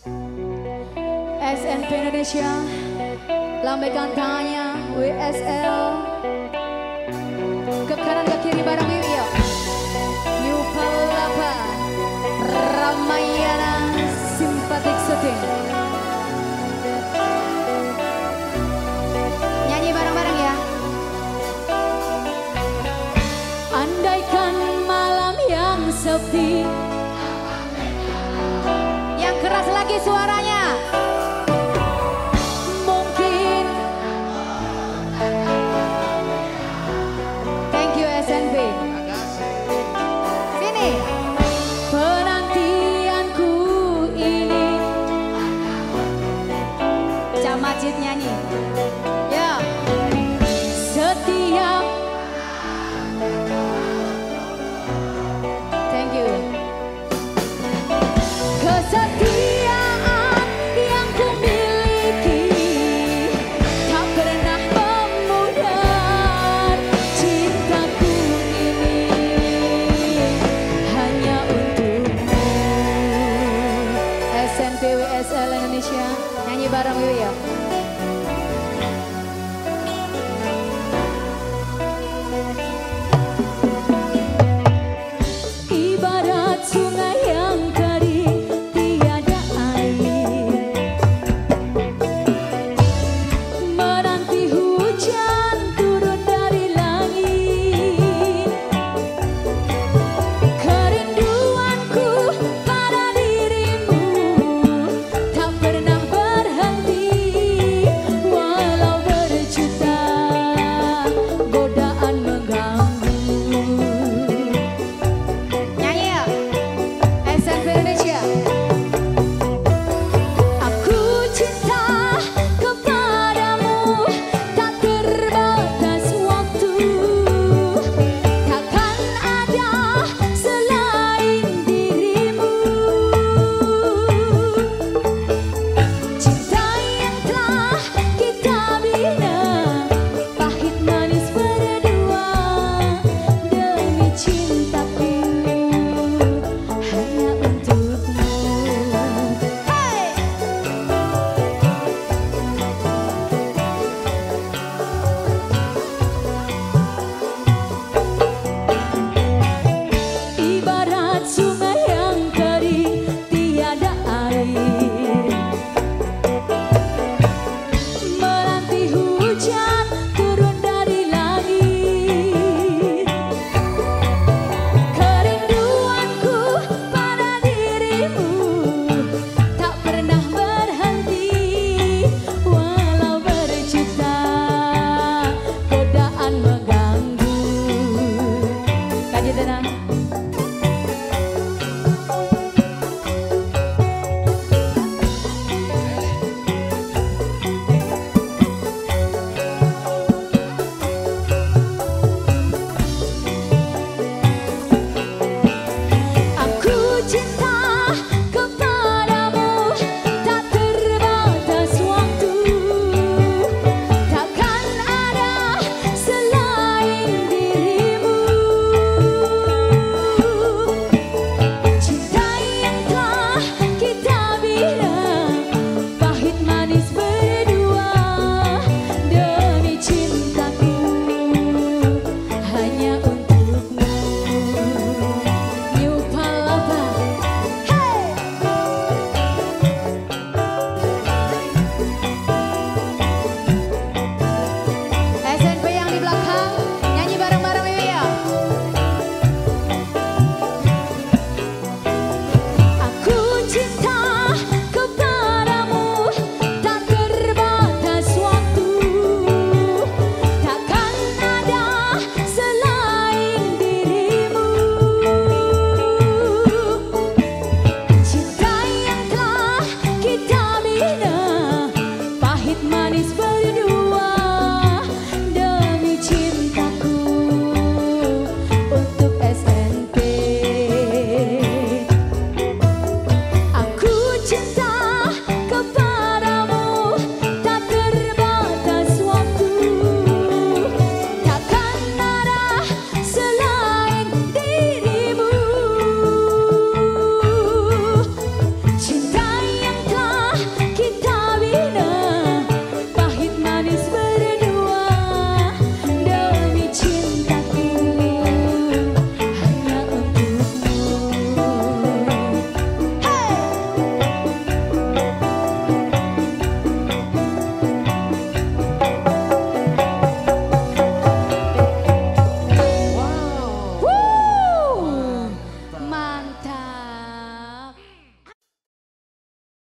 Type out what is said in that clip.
SNP Indonesia lambaikan tangannya WSL keras